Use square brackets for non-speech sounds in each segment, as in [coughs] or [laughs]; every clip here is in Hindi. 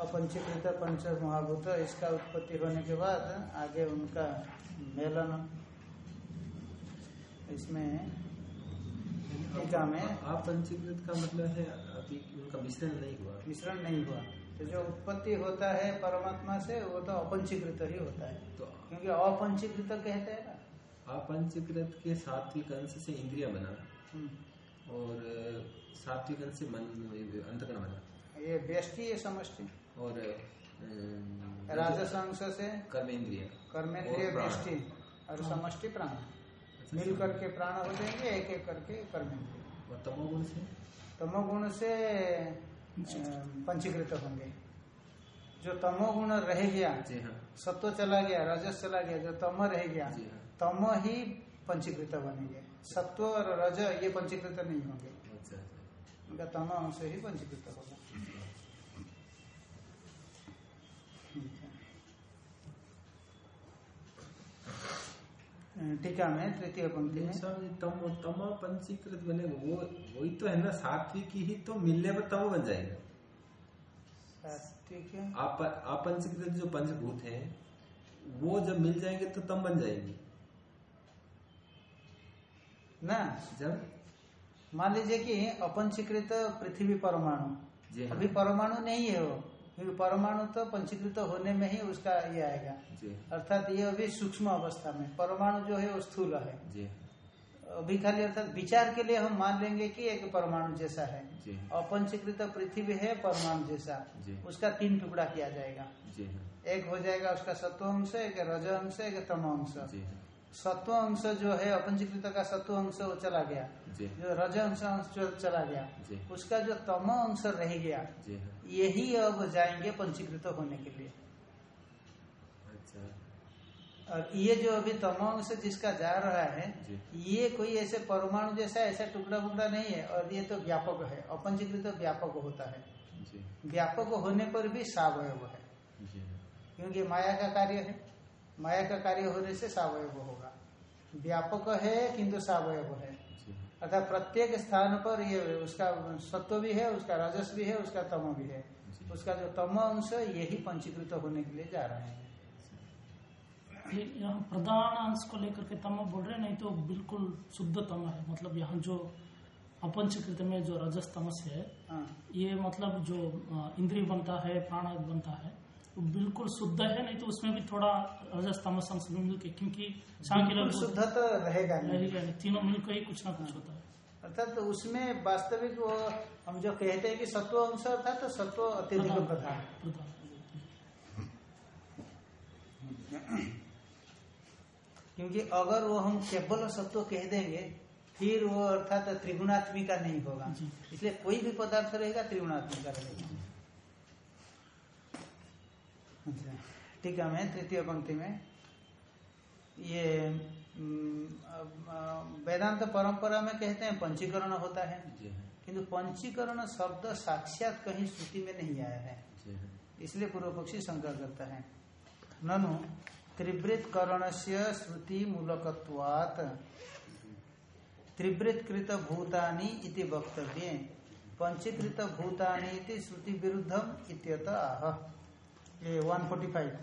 अपंचीकृत पंच महाभूत इसका उत्पत्ति होने के बाद आगे उनका मेलन इसमें टीका में अपंचीकृत का मतलब है अभी उनका मिश्रण नहीं हुआ। मिश्रण नहीं हुआ। तो जो उत्पत्ति होता है परमात्मा से वो तो अपंचीकृत ही होता है। तो क्योंकि अपंचीकृत कहते हैं ना। अपंचीकृत के सात्विक अंश से इंद्रिया बना हम्म। और सात्विक अंश से मन अंतकरण बना। ये व्यष्टि ये समष्टि। और राजस अंश से कर्मेंद्रिय। कर्मेंद्रिय। व्यष्टि और समष्टि प्राण। अच्छा, मिल करके प्राण हो जाएँगे एक एक करके कर्मेंद्रिय। और तमोगुण से? तमोगुण से पंचीकृत होंगे। जो तमोगुण रह गया हाँ। सत्व चला गया रजस चला गया जो तम रह गया हाँ। तम ही पंचीकृत बनेंगे सत्व और रज ये पंचीकृत नहीं होंगे। अच्छा अच्छा। उनका तम अंश ही पंचीकृत होगा। टीका में तृतीय पंक्ति में। तम तम पंचीकृत बनेगा वो वही तो है ना सात्विक ही तो मिलने पर तम बन जाएगा। है। आप अपंचीकृत जो पंचभूत हैं वो जब मिल जाएँगे तो तम बन जाएँगे। ना? जब? मान लीजिए कि अपंचीकृत पृथ्वी परमाणु। जी हाँ। अभी परमाणु नहीं है वो। क्योंकि परमाणु तो पंचीकृत होने में ही उसका ये आएगा। जी अर्थात ये अभी सूक्ष्म अवस्था में परमाणु जो है वो स्थूल है। जी अभी खाली अर्थात विचार के लिए हम मान लेंगे कि एक परमाणु जैसा है। अपंचीकृत पृथ्वी है परमाणु जैसा। उसका तीन टुकड़ा किया जाएगा। हाँ। एक हो जाएगा उसका सत्व अंश एक रज अंश एक तम अंश। जी हाँ। सत्व अंश जो है अपंचीकृत का सत्व अंश वो चला गया। जो। रज अंश अंश जो चला गया। उसका जो तम अंश रह गया हाँ। यही अब जाएँगे पंचीकृत होने के लिए। और ये जो अभी तम अंश जिसका जा रहा है ये कोई ऐसे परमाणु जैसा ऐसा टुकड़ा टुकड़ा नहीं है और ये तो व्यापक है। अपंचीकृत व्यापक होता है। व्यापक होने पर भी सावयव है। क्योंकि माया का कार्य है। माया का कार्य होने से सावयव होगा। व्यापक है किंतु सावयव है। हाँ अर्थात प्रत्येक स्थान पर ये उसका सत्व भी है उसका राजस भी है उसका तम भी है। उसका जो तम अंश यही पंचीकृत होने के लिए जा रहे हैं। यहाँ प्रधान अंश को लेकर के तम बोल रहे नहीं तो बिल्कुल शुद्ध तम है। मतलब यहाँ जो अपंचकृत में जो रजस तमस है हाँ। ये मतलब जो इंद्रिय बनता है प्राण बनता है वो बिल्कुल शुद्ध है नहीं तो उसमें भी थोड़ा रजस तमस अंश मिल के क्योंकि शुद्ध तो रहेगा नहीं। रहेगा तीनों मिलकर ही कुछ ना कुछ होता है। अर्थात तो उसमें वास्तविक वो हम जो कहते हैं कि सत्व अंश था तो सत्व अत्यधिक प्रधान प्रधान। [clears throat] [clears throat] [clears throat] क्योंकि अगर वो हम केवल सत्व कह देंगे फिर वो अर्थात त्रिगुणात्मिका नहीं होगा। इसलिए कोई भी पदार्थ रहेगा त्रिगुणात्मिका रहेगा। अच्छा, टीका में तृतीय पंक्ति में। ये हम्म, वेदांत परंपरा में कहते हैं पंचीकरण होता है। हाँ। किंतु पंचीकरण शब्द साक्षात कहीं श्रुति में नहीं आया है। हाँ। इसलिए पूर्व पक्षी शंका करता है। ननु त्रिवृत करण से श्रुति मूलकत्वात् त्रिवृत कृत भूतानि इति वक्तव्य। पंचीकृत भूतानि इति श्रुति विरुद्धम इत्यत आह। ये 145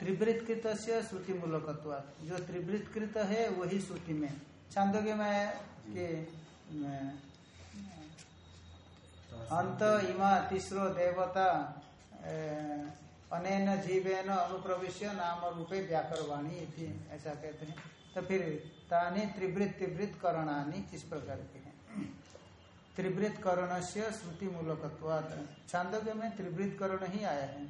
त्रिवृत कृत से श्रुति मूलकत्वात् जो त्रिवृत कृत है वही श्रुति में। छांदोग्य में के अंत इमा तीसरो देवता अनेन जीवेन अनुप्रविश्य नाम रूपे व्याकरवाणी इति ऐसा कहते हैं तो फिर तानी त्रिवृत त्रिवृत करणानी इस प्रकार के हैं त्रिवृत करण से श्रुति मूलकत्वात् छांदोग्य में त्रिवृत करण ही आया है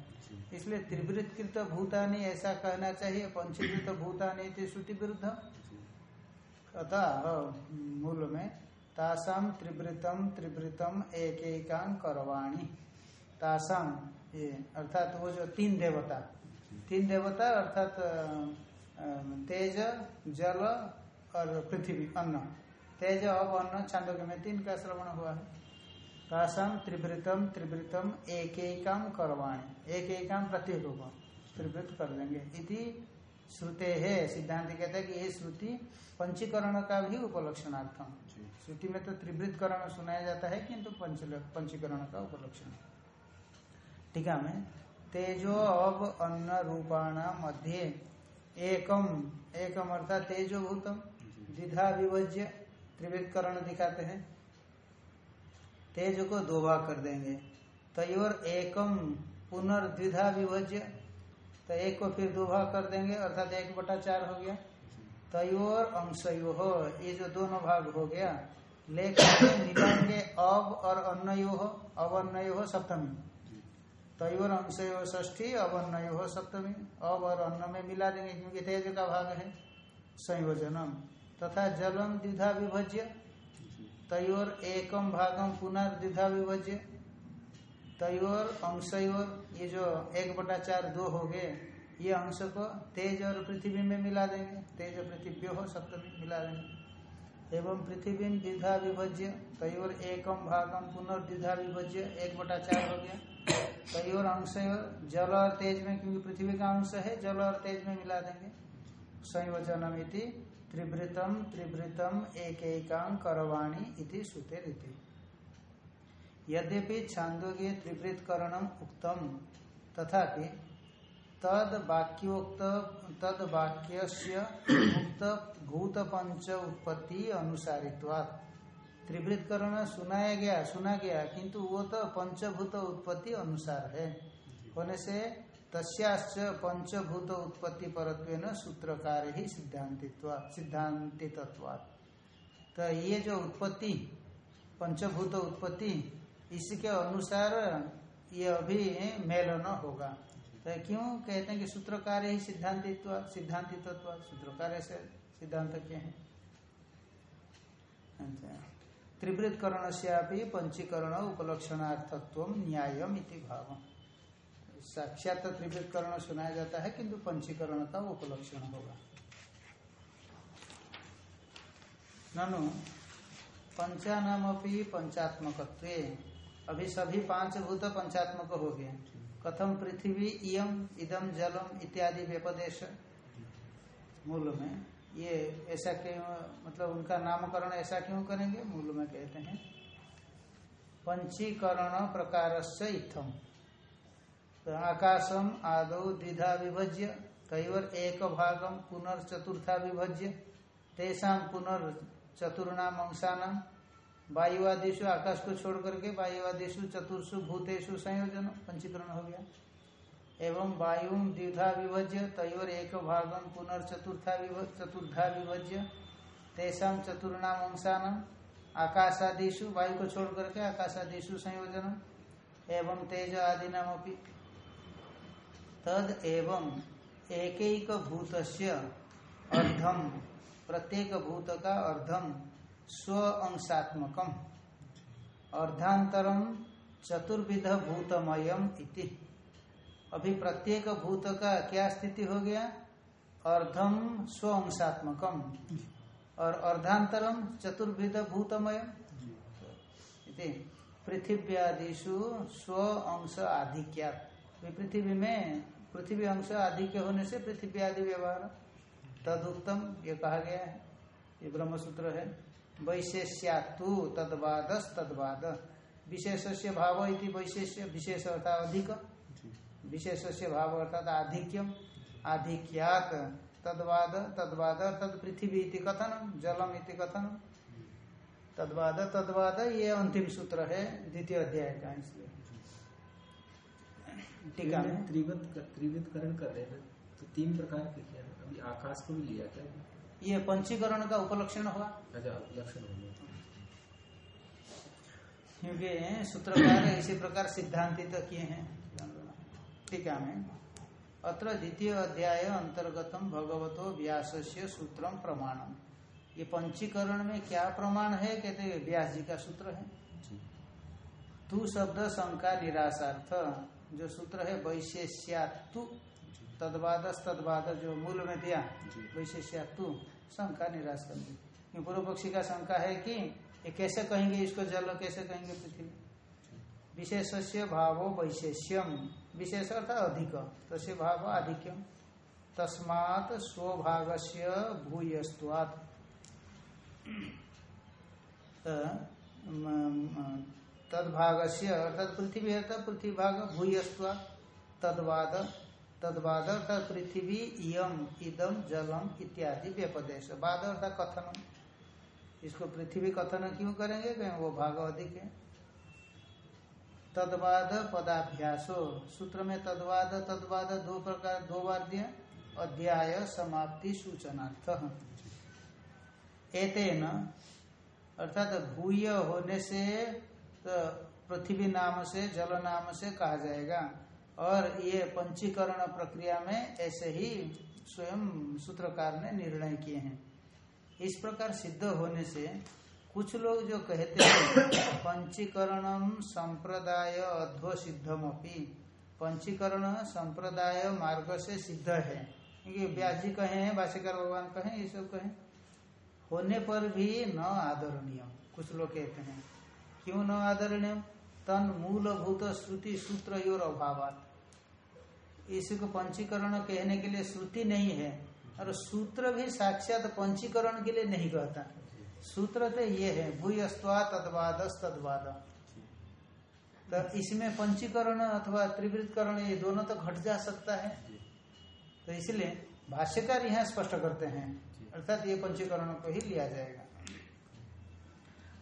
इसलिए त्रिवृत कृत भूतानी ऐसा कहना चाहिए पंचीकृत भूतानी इति श्रुति विरुद्ध अतः मूल में तासाम त्रिवृतम त्रिवृतम एक एकांग करवाणी तासाम ये अर्थात वो जो तीन देवता तीन देवता अर्थात तेज जल और पृथ्वी अन्न। तेज अब अन्न छांदोग्य में तीन का श्रवण हुआ है। तासाम त्रिवृतम त्रिवृतम एक एकम करवाणी एक एकम प्रत्येक को त्रिवृत कर देंगे इति श्रुते है। सिद्धांत कहते हैं कि ये श्रुति पंचीकरण का भी उपलक्षणार्थम। श्रुति में तो त्रिवृतकरण सुनाया जाता है किंतु पंच पंचीकरण का उपलक्षण है मैं तेजो अब अन्न रूपाण मध्य। एकम एकम अर्थात तेजो भूतम। द्विधा विभज्य त्रिवृतकरण दिखाते हैं। तेज को दो भाग कर देंगे। तयोर एकम पुनर्द्विधा विभज्य। तो एक को फिर दो भाग कर देंगे, अर्थात एक बटा चार हो गया। तयोर अंशयो हो, ये जो दोनों भाग हो गया लेकर मिलाएँगे अब और अन्नयो हो, अब अन्नयो हो, सप्तमी। तयोर अंशयो ष्ठी अब अन्नयो हो सप्तमी। अब और अन्न में मिला देंगे, क्योंकि तेज का भाग है। संयोजनम। तथा जलम द्विधा विभज्य। तयोर एकम भागम पुनर्द्विधा विभज्य। तयोर अंशयोर, ये जो एक बटा चार दो हो गए, ये अंश को तेज और पृथ्वी में मिला देंगे। तेज पृथ्वी हो, सप्तमी मिला देंगे। एवं पृथ्वी द्विधा विभज्य। तयोर एकम भागम पुनर्द्विधा विभज्य। एक बटा चार हो गया। तयोर अंश जल और तेज में, क्योंकि पृथ्वी का अंश है, जल और तेज में मिला देंगे। संयोजनम त्रिवृतम त्रिवृतम एक एकांग करवाणी इति सुते रीति यद्यपि छांदोग्य त्रिवृतकरणम उक्तम, तथापि तद वाक्योक्त तद वाक्य मुक्त भूत पंच उत्पत्ति अनुसारित्वात्। त्रिवृतकरण सुनाया गया सुना गया किंतु वो तो पंचभूत उत्पत्ति अनुसार है। होने से तस्याश्च पंचभूत उत्पत्ति परत्व सूत्रकार ही सिद्धांतित्व सिद्धांतित्वात् तो ये जो उत्पत्ति पंचभूत उत्पत्ति इसके अनुसार ये अभी मेलन होगा। तो क्यों कहते हैं कि सूत्रकार ही सिद्धांतित्व सिद्धांतित्व सूत्रकार से सिद्धांत क्या है? अच्छा। त्रिवृतकरण से पंचीकरण उपलक्षणार्थत्व न्यायम भाव साक्षात त्रिवृतकरण सुनाया जाता है किंतु पंचीकरण का उपलक्षण होगा। ननु पंचानाम पंचात्मक अभी सभी पाँच भूत पंचात्मक हो गए। कथम पृथ्वी इयम इदम जलम इत्यादि व्यपदेश मूल में ये ऐसा क्यों मतलब उनका नामकरण ऐसा क्यों करेंगे? मूल में कहते हैं, पंचीकरण प्रकार से इथम तो आकाशम आदौ द्विधा विभज्य तैवर एक भागम पुनर्चतुर्था विभज्य, तेषा पुनर्चतुर्णाम अंशानाम वायुवादिशु आकाश को छोड़ करके वायुवादिशु चतुर्षु भूतेषु संयोजन पंचीकरण हो गया। एवं वायु द्विधा विभज्य तयोर एक भागम पुनर्चतुर्था चतुर्था विभज्य तेषा चतुर्णाम अंशान आकाशादिशु वायु को छोड़ करके आकाशादिशु संयोजन एवं तेज आदि नाम तद एवं एक एक भूत अर्धम प्रत्येक भूत का अर्धम स्व अंशात्मकम। अर्धांतरम चतुर्विध भूतमयम इति। अभी प्रत्येक भूत का क्या स्थिति हो गया? अर्धम स्व अंशात्मकम और अर्धांतरम चतुर्विध भूतमय पृथिव्यादिशु स्व अंश आधिक्या पृथ्वी में पृथ्वी अंश आधिक्य होने से पृथ्वी आदि व्यवहार। तदुक्तम ये कहा गया है ये ब्रह्मसूत्र है। वैशेष्यातु तदवाद तदवाद। विशेष से भाव इति वैशेष्य विशेष अर्थात अधिक विशेष से भाव अर्थात आधिक्यम आधिक्यात तदवाद तदवाद तद पृथ्वी इति कथन जलम इति कथन तदवाद तदवाद ये अंतिम सूत्र है द्वितीय अध्याय का इसलिए। टीका में। त्रिवृतकरण कर रहे हैं तो तीन प्रकार के क्या अभी आकाश को भी लिया क्या? ये पंचीकरण का उपलक्षण हुआ अच्छा लक्षण क्योंकि सूत्रकार इसी प्रकार सिद्धांतित तो किए हैं। टीका में अत्र द्वितीय अध्याय अंतर्गतम भगवतो व्यास से सूत्रम प्रमाणम। ये पंचीकरण में क्या प्रमाण है कहते व्यास जी का सूत्र है। तू शब्द शंका निराशार्थ जो सूत्र है वैशेष्यातु तदवाद तदवाद जो मूल में दिया वैशेष्यातु शंका निराश। कर दी पूर्व पक्षी का शंका है कि ये कैसे कहेंगे इसको जल कैसे कहेंगे पृथ्वी? विशेष भावो वैशेष्यम। विशेष अर्थात अधिक। तस्य भाव आधिक्यम। तस्मात स्वभाग से भूयस्वात् तदभाग से अर्थात पृथ्वी है तो पृथ्वी भाग भूयस्वा तदवाद तदवाद अर्थात पृथ्वी, इयम इदम जलम इत्यादि व्यपदेश। बाद अर्थात कथन इसको पृथ्वी कथन क्यों करेंगे? कहें वो भाग अधिक है। तदवाद पदाभ्यासो। सूत्र में तदवाद तदवाद दो प्रकार, दो बार दिया अध्याय, समाप्ति, सूचनार्थ। एतेन, अर्थात भूय होने से तो पृथ्वी नाम से, जल नाम से कहा जाएगा। और ये पंचीकरण प्रक्रिया में ऐसे ही स्वयं सूत्रकार ने निर्णय किए हैं। इस प्रकार सिद्ध होने से कुछ लोग जो कहते हैं पंचीकरणम संप्रदाय अध्व सिद्धम पंचीकरण संप्रदाय मार्ग से सिद्ध है। क्योंकि व्यास जी कहे हैं भाष्यकार भगवान कहे, ये सब कहे। होने पर भी न आदरणीय कुछ लोग कहते हैं, क्यों न आदरणीय तन मूलभूत श्रुति सूत्र और अभाव इसको पंचीकरण कहने के लिए श्रुति नहीं है। और सूत्र भी साक्षात पंचीकरण के लिए नहीं कहता। सूत्र तो ये है भूयस्वा तदवाद तदवाद तो इसमें पंचीकरण अथवा त्रिवृतकरण ये दोनों तो घट जा सकता है। तो इसलिए भाष्यकार यहाँ स्पष्ट करते हैं, अर्थात ये पंचीकरण को ही लिया जाएगा।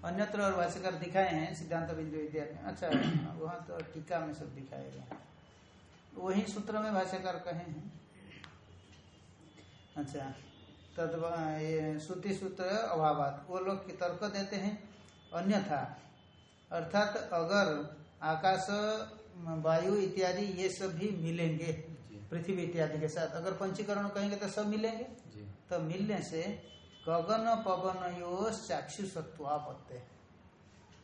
अन्यत्र और भाष्यकार दिखाए हैं सिद्धांत बिंदु इत्यादि। अच्छा वहाँ तो टीका में सब दिखाएगा वही सूत्र में भाष्यकार कहे हैं। अच्छा तद ये श्रुति सूत्र अभाव वो लोग तर्क देते हैं अन्यथा। अर्थात अगर आकाश वायु इत्यादि ये सब भी मिलेंगे पृथ्वी इत्यादि के साथ। अगर पंचीकरण कहेंगे तो सब मिलेंगे। तो मिलने से गगन पवन यो चाक्षुषत्वापत्य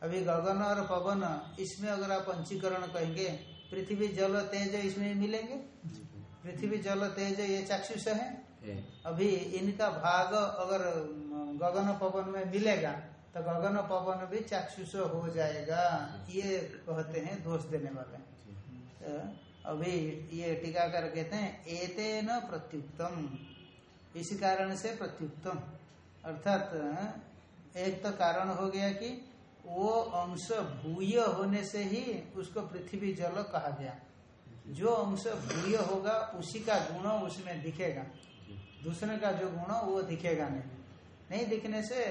अभी गगन और पवन इसमें अगर आप पंचीकरण कहेंगे पृथ्वी जल तेज इसमें मिलेंगे? पृथ्वी जल तेज ये चाक्षुष है। अभी इनका भाग अगर गगन पवन में मिलेगा तो गगन पवन भी चाक्षुष हो जाएगा। ये कहते हैं दोष देने वाले। तो अभी ये टीकाकार कहते हैं एते न प्रत्युक्तम। इस कारण से प्रत्युक्तम। अर्थात एक तो कारण हो गया कि वो अंश भूय होने से ही उसको पृथ्वी जल कहा गया। जो अंश भूय होगा उसी का गुण उसमें दिखेगा। दूसरे का जो गुण, वो दिखेगा नहीं। नहीं दिखने से,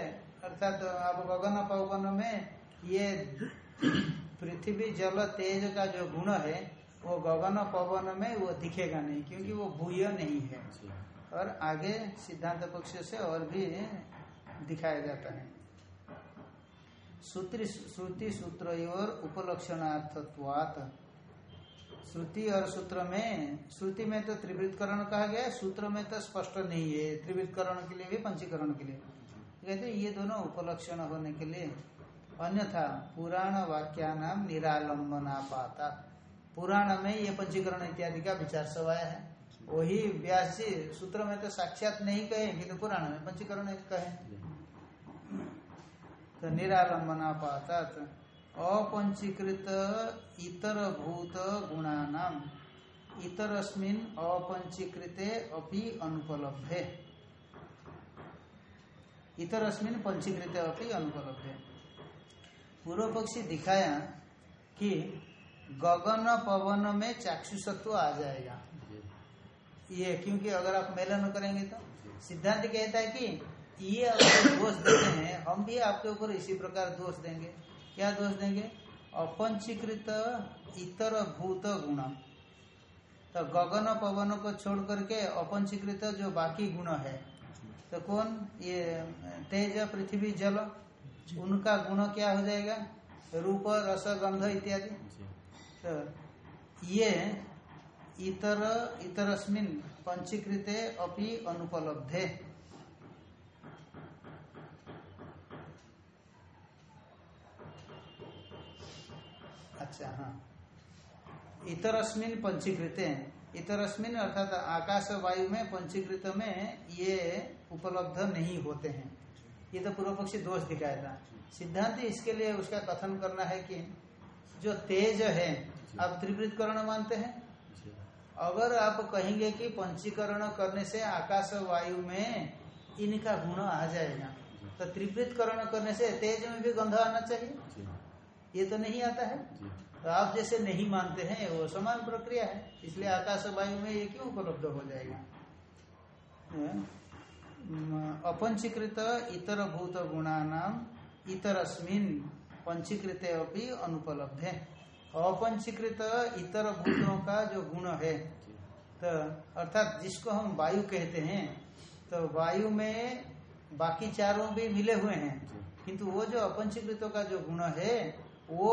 अर्थात तो आप गगन पवन में ये पृथ्वी जल तेज का जो गुण है, वो गगन पवन में वो दिखेगा नहीं, क्योंकि वो भूय नहीं है। और आगे सिद्धांत पक्ष से और भी दिखाया जाता है। श्रुति सूत्र उपलक्षणार्थत्वात श्रुति और सूत्र में, श्रुति में तो त्रिवृतकरण कहा गया सूत्र में तो स्पष्ट नहीं है त्रिवृतकरण के लिए भी, पंचीकरण के लिए। कहते ये दोनों उपलक्षण होने के लिए। अन्यथा, पुराण वाक्या नाम निरालंबना पाता पुराण में ये पंचीकरण इत्यादि का विचार सवाया है। वही व्यास सूत्र में तो साक्षात नहीं कहे किंतु तो पुराण में पंचीकरण कहे। तो निरालंबना पाता अपंचीकृत इतर भूत गुणानाम इतरस्मिन अपंचीकृते अपि अनुपलब्धे। इतरस्मिन पंचीकृत अपि अनुपलब्धे। पूर्व पक्षी दिखाया कि गगन पवन में चाक्षुषत्व आ जाएगा। ये क्योंकि अगर आप मेलन करेंगे तो। सिद्धांत कहता है कि ये अगर दोष देते हैं हम भी आपके ऊपर इसी प्रकार दोष देंगे। क्या दोष देंगे? अपंचीकृत इतर भूत गुण। तो गगन पवन को छोड़ करके अपंचीकृत जो बाकी गुण है तो कौन? ये तेज पृथ्वी जल। उनका गुण क्या हो जाएगा? रूप रस गंध इत्यादि। तो ये इतर इतरस्मिन पंचीकृते अपि अनुपलब्धे। अच्छा हाँ। इतरस्मिन पंचीकृत इतरस्मिन अर्थात आकाश वायु में पंचीकृत में ये उपलब्ध नहीं होते हैं। ये तो पूर्व पक्षी दोष दिखाया था। सिद्धांत इसके लिए उसका कथन करना है कि जो तेज है, आप त्रिवृत करण मानते हैं? अगर आप कहेंगे कि पंचीकरण करने से आकाश वायु में इनका गुण आ जाएगा तो त्रिवृत करण करने से तेज में भी गंध आना चाहिए? ये तो नहीं आता है। तो आप जैसे नहीं मानते हैं वो समान प्रक्रिया है। इसलिए आकाश वायु में ये क्यों उपलब्ध हो जाएगा? अपंचीकृत इतर भूत गुणानाम इतरस्मिन पंचीकृत अभी अनुपलब्ध है। अपंचीकृत इतर भूतों का जो गुण है तो अर्थात जिसको हम वायु कहते हैं तो वायु में बाकी चारों भी मिले हुए हैं। किंतु वो जो अपंचीकृतों का जो गुण है वो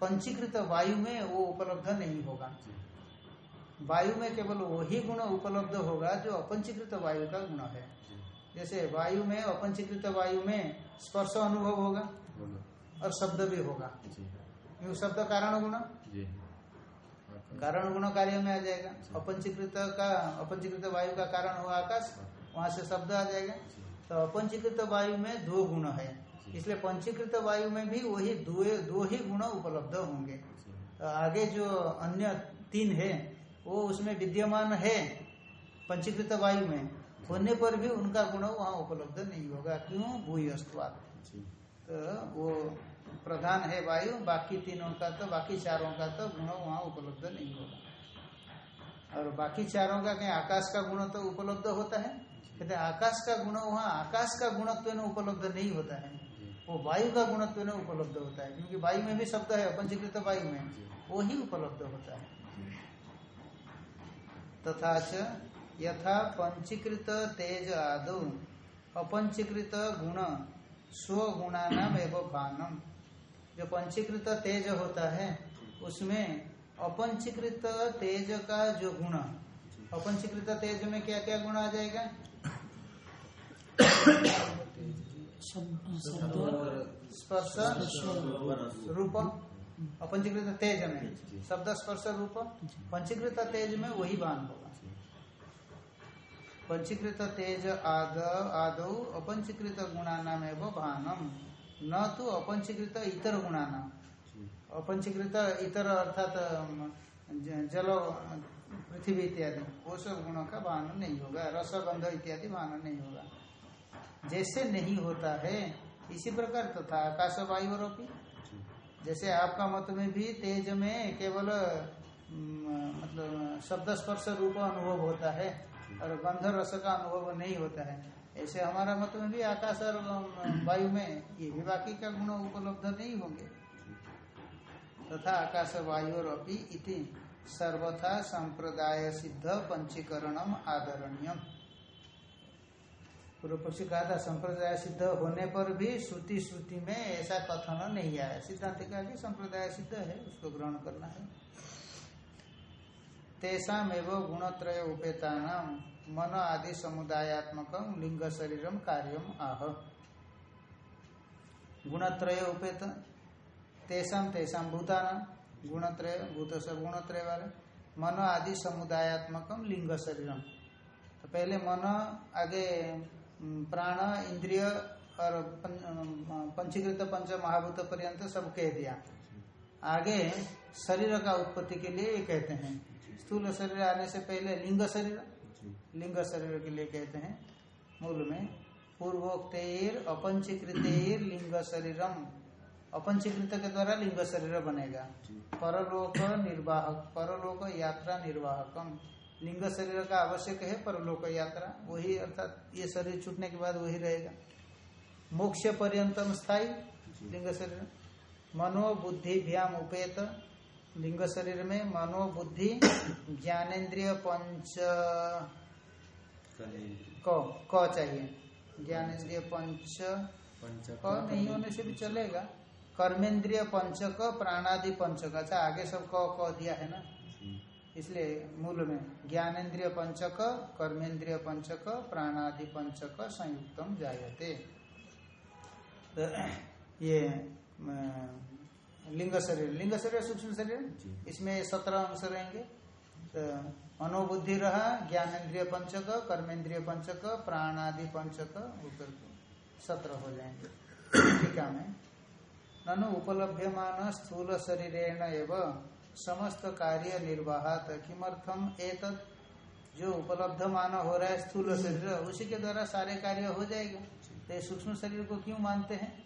पंचीकृत वायु में वो उपलब्ध नहीं होगा। वायु में केवल वही गुण उपलब्ध होगा जो अपंचीकृत वायु का गुण है। जैसे वायु में अपंचीकृत वायु में स्पर्श अनुभव होगा और शब्द भी होगा। शब्द कारण गुण। कारण गुण कार्य में आ जाएगा। अपंचीकृत का, अपंचीकृत वायु का कारण हुआ आकाश, वहाँ से शब्द आ जाएगा। तो अपंचीकृत वायु में दो गुण है। इसलिए पंचीकृत वायु में भी वही दो दो ही गुण उपलब्ध होंगे। तो आगे जो अन्य तीन है वो उसमें विद्यमान है पंचीकृत वायु में। होने पर भी उनका गुण वहाँ उपलब्ध नहीं होगा। क्यों? भूयस्तवाद जी। तो वो प्रधान है वायु बाकी तीनों का तो बाकी चारों का तो गुण वहाँ उपलब्ध नहीं होगा। और बाकी चारों का कहीं आकाश का गुण तो उपलब्ध होता है? कहते आकाश का गुण वहाँ आकाश का गुणत्व तो उपलब्ध नहीं होता है। वो वायु का गुणत्व में उपलब्ध होता है, क्योंकि वायु में भी शब्द है पंचीकृत वायु में, वो ही उपलब्ध होता है। तथा यथा पंचीकृत तेज आदो, अपंचीकृत गुण स्वगुणानाम एवं भानम जो पंचीकृत तेज होता है, उसमें अपंचीकृत तेज का जो गुण, अपंचीकृत तेज में क्या क्या गुण आ जाएगा? स्पर्श, रूप अपंचीकृत तेज में। शब्द, स्पर्श, रूप, पंचीकृत तेज में, वही भान होगा। पंचीकृत तेज आद, आदौ, अपंचीकृत गुणानाम एवं भानम न तो अपंचीकृत इतर गुणानाम। अपंचीकृत इतर अर्थात जल, पृथ्वी इत्यादि। वो सब गुणों का भान नहीं होगा। रस, गंध इत्यादि भान नहीं होगा। जैसे नहीं होता है, इसी प्रकार तथा आकाश वायु और जैसे आपका मत में भी तेज में केवल मतलब शब्द स्पर्श रूप अनुभव होता है और गंध रस का अनुभव नहीं होता है। ऐसे हमारा मत में भी आकाश और वायु में ये भी बाकी का गुण उपलब्ध नहीं होंगे। तथा तो आकाश वायु और अपि इति सर्वथा संप्रदाय सिद्ध पंचीकरणम आदरणीयम। पूर्व पक्षी कहा था, संप्रदाय सिद्ध होने पर भी श्रुति श्रुति में ऐसा कथन नहीं आया। सिद्धांत का कि संप्रदाय सिद्ध है, उसको ग्रहण करना है। तेषाम एवं गुणत्रय उपेता मन आदि समुदायात्मक लिंग शरीरम कार्यम आह। गुणत्रय उपेत, तेषाम तेषाम भूतान गुणत्रय, भूत सब गुणत्रय वाले। मन आदि समुदायात्मक लिंग शरीरम। तो पहले मन आगे प्राण इंद्रिय और पंचीकृत पंच महाभूत पर्यंत सब कह दिया। आगे शरीर का उत्पत्ति के लिए ये कहते हैं। स्थूल शरीर आने से पहले लिंग शरीर। लिंग शरीर के लिए कहते हैं। मूल में पूर्वोक्तेर अपंचीकृतेर लिंग शरीरम। अपंचीकृत के द्वारा लिंग शरीर बनेगा। परलोक निर्वाहक परलोक यात्रा निर्वाहकम। लिंग शरीर का आवश्यक है परलोक यात्रा वही अर्थात ये शरीर छूटने के बाद वही रहेगा। मोक्ष पर्यंतम स्थायी लिंग शरीर। मनोबुद्धि भ्याम उपेत। लिंग शरीर में मनोबुद्धि ज्ञानेन्द्रिय पंच क क चाहिए। ज्ञानेन्द्रिय पंच क नहीं होने से भी चलेगा। कर्मेंद्रिय पंचक प्राणादि पंचक। अच्छा आगे सब क क दिया है ना? इसलिए मूल में ज्ञानेन्द्रिय पंचक कर्मेंद्रिय पंचक प्राणादि पंचक संयुक्तम जायते। तो ये लिंग शरीर। लिंग शरीर सूक्ष्म शरीर? इसमें सत्रह अंश रहेंगे। तो मनोबुद्धि रहा ज्ञानेन्द्रिय पंचक कर्मेंद्रिय पंचक प्राणादि पंचक के सत्रह हो जाएँगे। टीका में ननु उपलभ्यमान स्थूल शरीरेण एव समस्त कार्य निर्वाहात किमर्थम एतत् जो उपलब्ध मान हो रहा है स्थूल शरीर, उसी के द्वारा सारे कार्य हो जाएगा। तो सूक्ष्म शरीर को क्यों मानते हैं?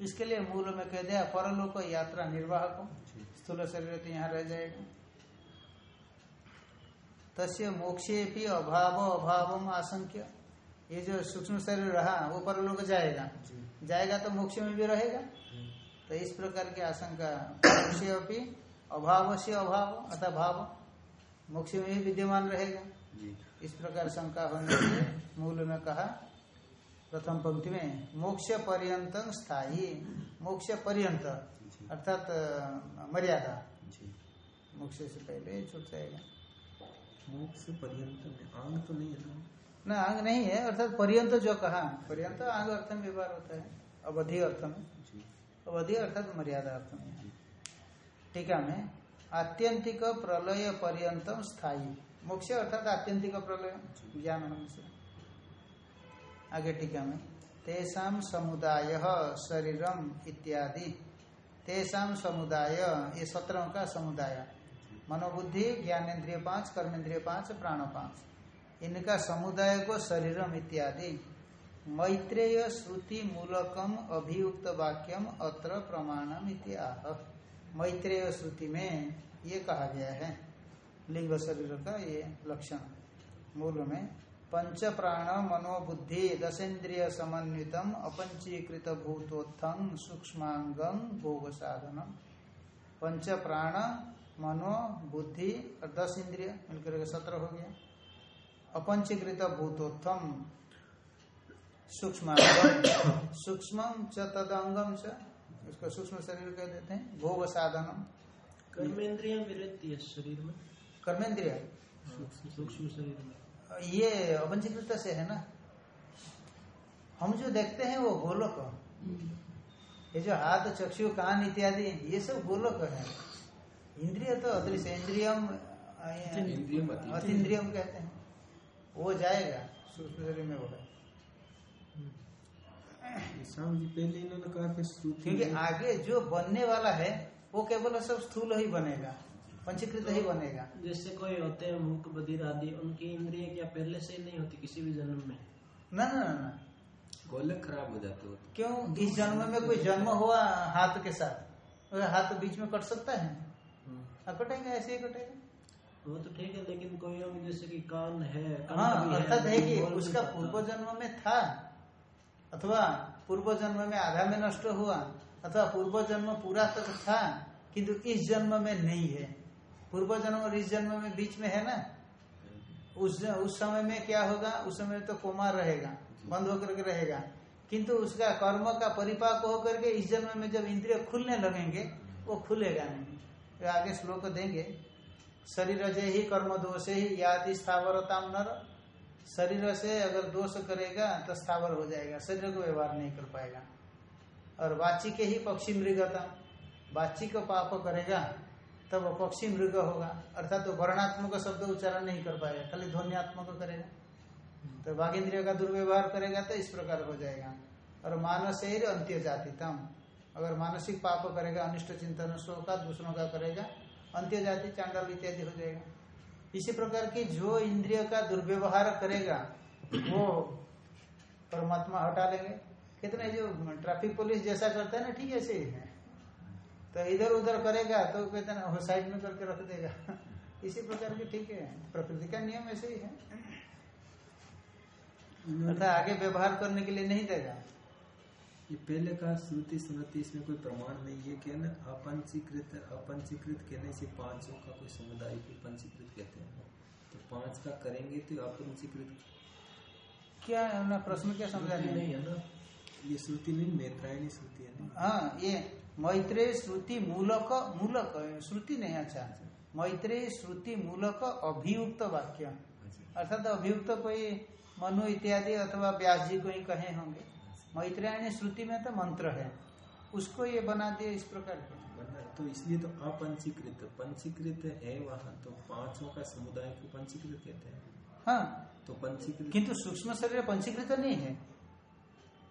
इसके लिए मूल में कह दिया, परलोक यात्रा निर्वाह को स्थूल शरीर तो यहाँ रह जाएगा। तस्य मोक्षे भी अभाव अभाव आशंक्य। ये जो सूक्ष्म शरीर रहा, वो परलोक जाएगा। जाएगा तो मोक्ष में भी रहेगा। तो इस प्रकार की आशंका। मोक्ष अभाव से अभाव अतः भाव। मोक्ष में ही विद्यमान रहेगा। इस प्रकार शंका होने से मूल में कहा प्रथम पंक्ति में मोक्ष पर्यंत स्थायी मोक्ष पर्यंत अर्थात मर्यादा। मोक्ष से पहले छूट जाएगा। मोक्ष पर्यंत में आंग तो नहीं है ना? आंग नहीं है अर्थात पर्यंत जो कहा पर्यंत आंग अर्थ में व्यवहार होता है। अवधि अर्थ में। अवधि अर्थात मर्यादा अर्थ में। टीका में आत्यंतिक प्रलय पर्यंतम स्थायी। मोक्ष अर्थात आत्यंतिक प्रलय? ज्ञान से। आगे टीका में तेषाम समुदाय, शरीरम इत्यादि। तेषाम समुदाय, ये सत्रह का समुदाय। मनोबुद्धि, ज्ञानेन्द्रिय पाँच कर्मेंद्रिय पाँच, प्राण पाँच। इनका समुदाय को शरीरम इत्यादि। मैत्रेय श्रुति मूलकम अभियुक्त वाक्यम, अत्र प्रमाणम इत्याह मैत्रेय श्रुति में ये कहा गया है। लिंग शरीर का ये लक्षण। मूल में, पंच प्राण मनोबुद्धि दशेन्द्रिय समन्वितम अपंचीकृत भूतोत्थं सूक्ष्मांगम भोग साधनम। पंच प्राण मनो बुद्धि और दस इंद्रिय मिलकर के सत्रह हो गया। अपंचीकृत भूतोत्थम सूक्ष्म सूक्ष्म च तदंगम च। उसको सूक्ष्म शरीर कह देते हैं भोग साधनम कर्मेंद्रिया है शरीर में। कर्मेंद्रिय। सूक्ष्म शरीर में। ये अपंचीकृत से है ना? हम जो देखते हैं वो गोलक। ये जो हाथ चक्षु कान इत्यादि ये सब गोलक है। इंद्रिय तो अदृश्य इंद्रियम इंद्रियम कहते हैं। वो जाएगा सूक्ष्म शरीर में वो है स्वामी जी पहले इन्होंने कहा कि क्योंकि आगे जो बनने वाला है वो केवल सब स्थूल ही बनेगा पंचीकृत तो ही बनेगा। जैसे कोई होते हैं मूक बधिर आदि उनकी इंद्रिय क्या पहले से ही नहीं होती किसी भी जन्म में? ना ना ना ना। गोलक खराब हो जाते हो। क्यों? इस जन्म में कोई जन्म हुआ हाथ के साथ हाथ बीच में कट सकता है? हाँ, कटेगा ऐसे ही कटेगा। वो तो ठीक है लेकिन कोई जैसे कि कान है कंठ हाँ भी अर्थात है कि उसका पूर्व जन्म में था अथवा पूर्व जन्म में आधा में नष्ट हुआ, अथवा पूर्व जन्म पूरा तक था, किंतु इस जन्म में नहीं है। पूर्व जन्म और इस जन्म में बीच में है ना? उस उस समय में क्या होगा? उस समय तो कुमार रहेगा, बंद होकर के रहेगा। किंतु उसका कर्म का परिपाक होकर के इस जन्म में जब इंद्रिय खुलने लगेंगे, वो खुलेगा नहीं। तो आगे श्लोक देंगे, शरीर जय ही, कर्म दोष ही यादि स्थावरताम नर। शरीर से अगर दोष करेगा तो स्थावर हो जाएगा। शरीर को व्यवहार नहीं कर पाएगा। और वाची के ही पक्षी मृगता वाची को पाप करेगा, तब पक्षी मृग होगा। अर्थात तो वर्णात्मक शब्द उच्चारण नहीं कर पाएगा, खाली ध्वनियात्मक करेगा। तो बाघेंद्रिय का दुर्व्यवहार करेगा तो इस प्रकार हो जाएगा। और मानस अंत्य जातितम अगर मानसिक पाप करेगा, अनिष्ट चिंतन शो का, दूसरों का करेगा अंत्य जाति चांडाल इत्यादि हो जाएगा। इसी प्रकार की जो इंद्रिय का दुर्व्यवहार करेगा, वो परमात्मा हटा लेंगे। कितने जो ट्रैफ़िक पुलिस जैसा करता है ना, ठीक ऐसे ही है। तो इधर उधर करेगा तो कहते ना, वो साइड में करके रख देगा। इसी प्रकार की ठीक है, प्रकृति का नियम ऐसे ही है। अर्थात आगे व्यवहार करने के लिए नहीं देगा। ये पहले का श्रुति स्मृति इसमें कोई प्रमाण नहीं है क्या ना अपंचीकृत अपंचीकृत कहने से पाँचों का कोई समुदाय को पंचीकृत कहते हैं। तो पाँच का करेंगे तो अपंचीकृत। क्या है ना प्रश्न क्या समझा नहीं? है ना? ये श्रुति नहीं मैत्रायणी श्रुति है ना? हाँ ये मैत्रेय श्रुति मूलक मूलक श्रुति नहीं अच्छा। मैत्रेय श्रुति मूलक अभियुक्त वाक्य। अर्थात अभियुक्त कोई मनु इत्यादि अथवा व्यास जी को ही कहे होंगे। मैत्रेयणी श्रुति में तो मंत्र है। उसको ये बना दिया इस प्रकार के। तो इसलिए तो अपंचीकृत। पंचीकृत है वहाँ तो पाँचों का समुदाय को पंचीकृत कहते हैं। हाँ। तो पंचीकृत किंतु सूक्ष्म शरीर पंचीकृत नहीं है।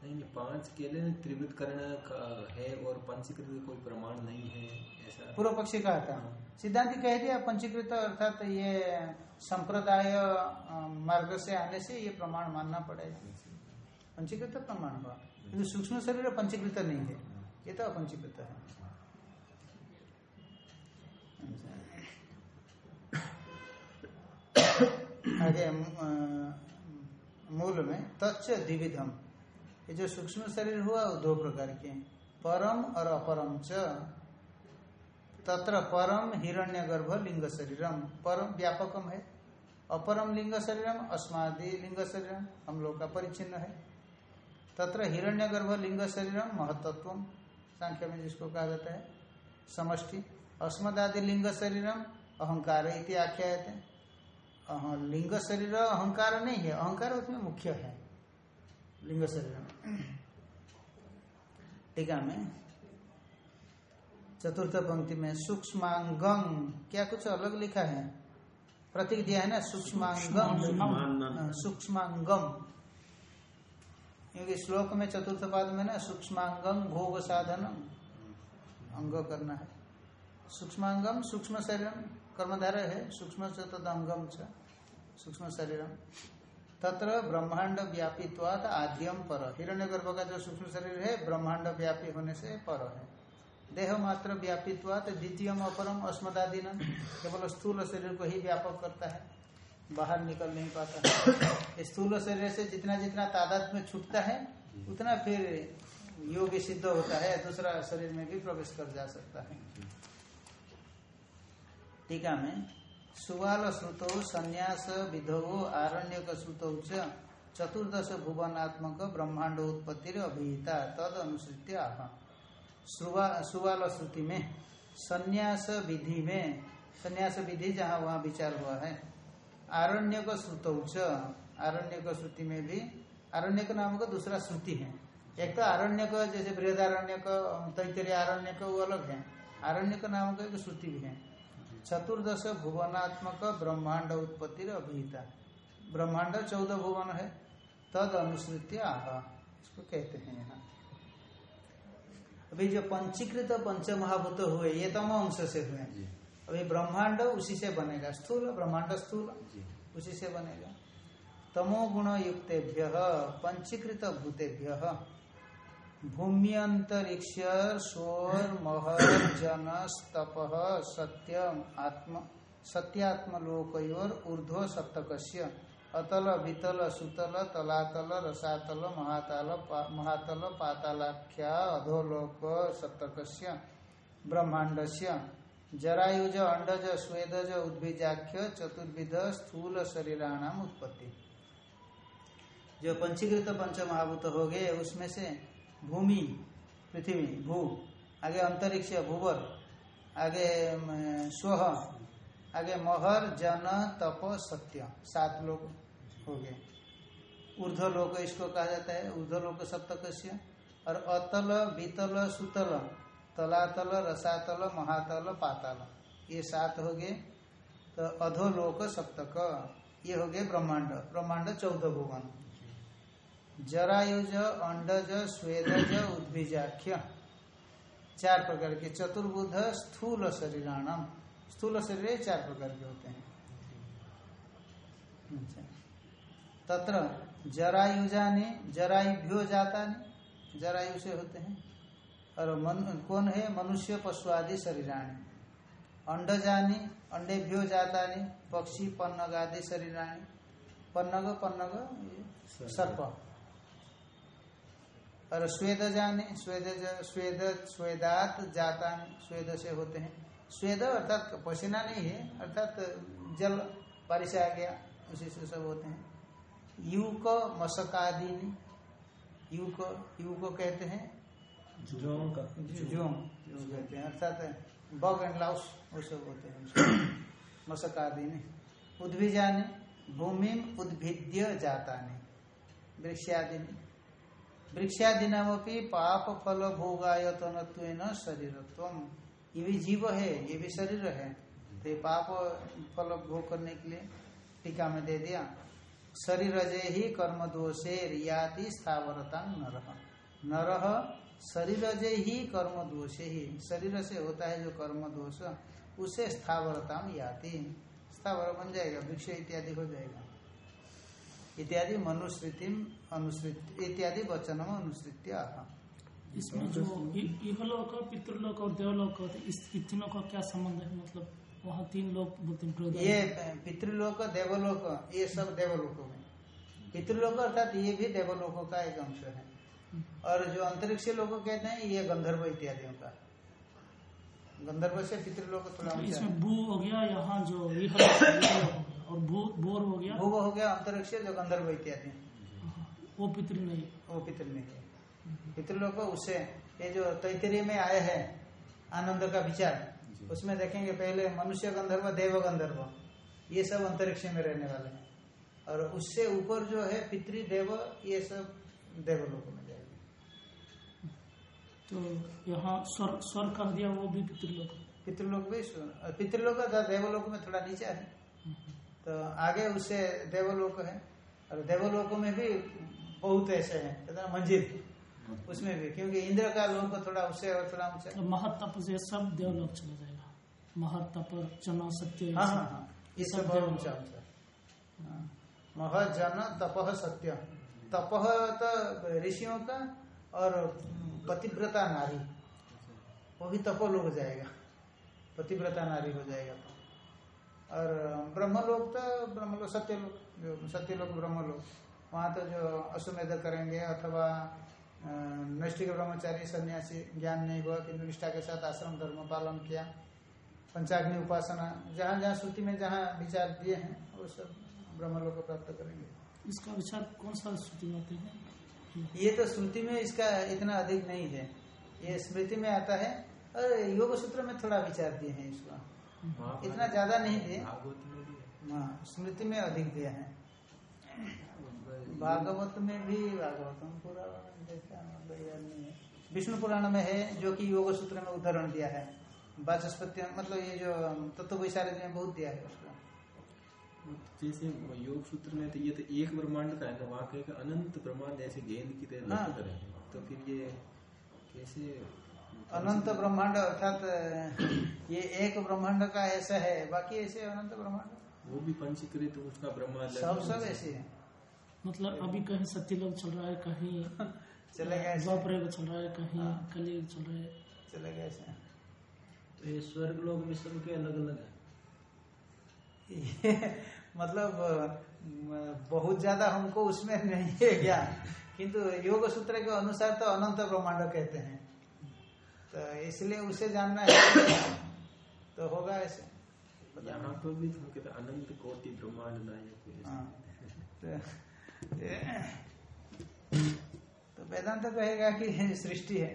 नहीं नहीं पाँच केले में त्रिवृत करण का है और पंचीकृत का कोई प्रमाण नहीं है ऐसा। पूर्व पक्षी कहा था। सिद्धांत कह दिया पंचीकृत अर्थात ये संप्रदाय मार्ग से आने से ये प्रमाण मानना पड़ेगा। पंचीकृत प्रमाण हुआ। किंतु सूक्ष्म शरीर पंचीकृत नहीं है। ये तो अपंचीकृत है। आगे मूल में, तच्च द्विविधम। ये जो सूक्ष्म शरीर हुआ, वो दो प्रकार के। परम और अपरम च। तत्र परम हिरण्यगर्भ लिंग शरीरम। परम व्यापकम है। अपरम लिंग शरीरम, अस्मादि लिंग शरीरम। हम लोग का परिचिन्न है। तत्र हिरण्यगर्भ लिंग शरीरम महत्त्व सांख्य में जिसको कहा जाता है समष्टि। अस्मदादि लिंग शरीरम अहंकार इति आख्यायते। अह- लिंग शरीर अहंकार नहीं है अहंकार उसमें मुख्य है लिंग शरीर। टीका में चतुर्थ पंक्ति में सूक्ष्मांगम क्या कुछ अलग लिखा है? प्रतीक दिया है ना सूक्ष्मांगम हाँ, सूक्ष्मांगम क्योंकि श्लोक में चतुर्थ पाद में ना सूक्ष्मांगम भोग साधनम अंग करना है। सूक्ष्मांगम सूक्ष्म शरीरम, कर्मधारय है, सूक्ष्म तदंगम च, सूक्ष्म शरीरम। तत्र ब्रह्मांड व्यापीत्वाद आद्यम पर। हिरण्य गर्भ का जो सूक्ष्म शरीर है, ब्रह्मांड व्यापी होने से पर है। देह मात्र व्यापीत्वात द्वितीयम अपरम अस्मदादीन केवल स्थूल शरीर को ही व्यापक करता है। बाहर निकल नहीं पाता स्थूल शरीर से जितना जितना तादाद में छूटता है, उतना फिर योग सिद्ध होता है, दूसरा शरीर में भी प्रवेश कर जा सकता है। टीका में, सुवाल श्रुतो संन्यास विधो आरण्यक श्रुतौ चतुर्दश भुवनात्मक ब्रह्मांड उत्पत्ति अभिहिता तद अनुसृत्य आह। सुवाल श्रुति में, संन्यास विधि में, संन्यास विधि जहाँ वहाँ विचार हुआ है आरण्यक श्रुतौ आरण्य आरण्यक श्रुति में भी आरण्यक नाम का दूसरा श्रुति है। एक तो आरण्यक, जैसे बृहदारण्यक तैतरीय आरण्यक, वो अलग है। आरण्यक नाम का एक श्रुति भी है। चतुर्दश भुवनात्मक ब्रह्मांड उत्पत्ति अभिहिता। ब्रह्मांड चौदह भुवन है। तद अनुसृत्य आह। इसको कहते हैं यहाँ। अभी जो पंचीकृत पंच महाभूत हुए, ये तम अंश से हुए। अभी ब्रह्मांड उसी से बनेगा स्थूल ब्रह्मांड स्थूल उसी से बनेगा। तमो गुण युक्तेभ्य पंचीकृत भूतेभ्य भूम्यंतरिक्ष स्वर महर जन स्तप सत्यम आत्म सत्यात्मलोकयोर ऊर्ध्व सप्तकस्य अतल वितल सुतल तलातल रसातल महातल पा, महातल पातालाख्या अधोलोक सप्तकस्य ब्रह्मांडस्य। जरायुज, अंडज, स्वेदज, उद्भिजाख्य, चतुर्विध, स्थूल शरीराणाम उत्पत्ति। जो पंचीकृत पंच महाभूत हो गए, उसमें से भूमि, पृथ्वी, भू, आगे अंतरिक्ष भूवर आगे स्व आगे महर, जन, तप, सत्य, सात लोग हो गए। ऊर्ध्व लोक इसको कहा जाता है, ऊर्ध्व लोक सप्तकस्य, और अतल बीतल सुतल तलातल, रसातल, महातल, पाताल। ये सात हो गए। तो अधोलोक सप्तक। ये हो गए ब्रह्मांड। ब्रह्मांड चौदह भुवन। जरायुज, अंडज, स्वेदज, उद्भिजाख्य। चार प्रकार के। चतुर्बुध स्थूल शरीराणाम। स्थूल शरीर चार प्रकार के होते हैं। अच्छा। तत्र जरायुजाने जरायुभ्यो जाता जरायु से होते हैं। और मन, कौन है? मनुष्य, पशु आदि शरीराणी। अंडजानी अंडेभ्यो जातानी, पक्षी, पन्नग आदि शरीराणी। पन्नग पन्नग सर्प। और स्वेद जाने, स्वेद स्वेद, स्वेदात जाता स्वेद से होते हैं। स्वेद अर्थात पसीना नहीं है, अर्थात जल बारिश आ गया, उसी से सब होते हैं। यूक मशकादि यूक यूक कहते हैं। जों का जोम कहते हैं। अर्थात बग एंड लाउस वो सब होते हैं [clears throat] मशक आदि ने उद्भिजाने भूमि उद्भिद्य जाता ने वृक्षादि ने पाप फल भोगायतन शरीरत्व ये भी जीव है ये भी शरीर है। तो ये पाप फल भोग करने के लिए टीका में दे दिया। शरीरजे ही कर्म दोषेर याति स्थावरता नरह नरह शरीरजे ही कर्म दोषे ही। शरीर से होता है जो कर्म दोष उसे स्थावरता याति। स्थावर बन जाएगा वृक्ष इत्यादि हो जाएगा। इत्यादि मनुस्मृति अनुसृत इत्यादि वचनम अनुसृत्य इसमें जो इहलोक पितृलोक और देवलोक इस तीनों का क्या संबंध है? मतलब वहाँ तीन लोग बोलते हैं। ये पितृलोक देवलोक ये सब देवलोकों में। पितृलोक अर्थात ये भी देवलोकों का एक अंश है। और जो अंतरिक्ष लोग कहते हैं ये गंधर्व इत्यादियों का। गंधर्व से पितृलोक थोड़ा ऊँचा इसमें भू हो गया यहाँ जो हो और भू बोर हो गया। भूग हो गया अंतरिक्ष जो गंधर्व इत्यादि वो पितृ नहीं। वो पितृ नहीं है। पितृलोक उससे ये जो तैतरीय में आए हैं आनंद का विचार उसमें देखेंगे पहले मनुष्य गंधर्व देव गंधर्व ये सब अंतरिक्ष में रहने वाले हैं। और उससे ऊपर जो है पितृ देव ये सब देवलोक में। तो यहाँ स्वर स्वर कह दिया वो भी पितृलोक। पितृलोक भी सु- और पितृलोक देवलोक में थोड़ा नीचे है। तो आगे उससे देवलोक है और देवलोक में भी बहुत ऐसे है मंजिल। उसमें भी क्योंकि इंद्र का लोक थोड़ा उससे और थोड़ा ऊँचा तो महत्तप से सब देवलोक चला जाएगा। महत्तप चना सत्य हाँ हाँ हाँ ये सब बहुत ऊँचा ऊँचा। हाँ। महजन तपह सत्य। तपह तो ऋषियों का और पतिव्रता नारी। वो भी तपो लोग जाएगा। पतिव्रता नारी हो जाएगा तो। और ब्रह्मलोक तो ब्रह्मलोक सत्यलोक जो सत्यलोक ब्रह्मलोक। वहाँ तो जो अश्वमेध करेंगे अथवा नैष्ठिक ब्रह्मचारी, सन्यासी, ज्ञान नहीं हुआ, किंतु निष्ठा के साथ आश्रम, धर्म पालन किया। पंचाग्नि उपासना, जहाँ जहाँ श्रुति में जहाँ विचार दिए हैं, वो सब ब्रह्मलोक को प्राप्त करेंगे। इसका विचार कौन सा स्थिति में आते हैं? ये तो स्मृति में इसका इतना अधिक नहीं है। ये स्मृति में आता है और योग सूत्र में थोड़ा विचार दिए हैं इसको। इतना ज़्यादा नहीं दिए है। स्मृति में अधिक दिया है। भागवत में भी भागवतम पूरा देखा नहीं है। विष्णु पुराण में है जो कि योग सूत्र में उदाहरण दिया है। वाचस्पति मतलब ये जो तत्व वैशारद में बहुत दिया है उसको। जैसे योग सूत्र में तो ये तो एक ब्रह्मांड का है ना वहाँ कहेगा अनंत ब्रह्मांड ऐसे गेंद की तरह हाँ। तो फिर ये कैसे अनंत ब्रह्मांड अर्थात ये एक ब्रह्मांड का ऐसा है बाकी ऐसे अनंत ब्रह्मांड? वो भी पंचीकृत उसका ब्रह्मांड सब सब ऐसे है। मतलब अभी कहीं सत्यलोक चल रहा है कहीं [laughs] चलेगा ऐसे। द्वापर चल रहा है कहीं हाँ। कलयुग चल रहा है। चलेगा ऐसे। तो ये स्वर्ग लोग भी सबके अलग अलग है। ये मतलब बहुत ज़्यादा हमको उसमें नहीं है ज्ञान किंतु योग सूत्र के अनुसार तो अनंत ब्रह्मांड कहते हैं। तो इसलिए उसे जानना है। तो होगा ऐसे। यहाँ पर भी तो अनंत कोटि ब्रह्मांड। हाँ। तो तो वेदांत कहेगा कि सृष्टि है।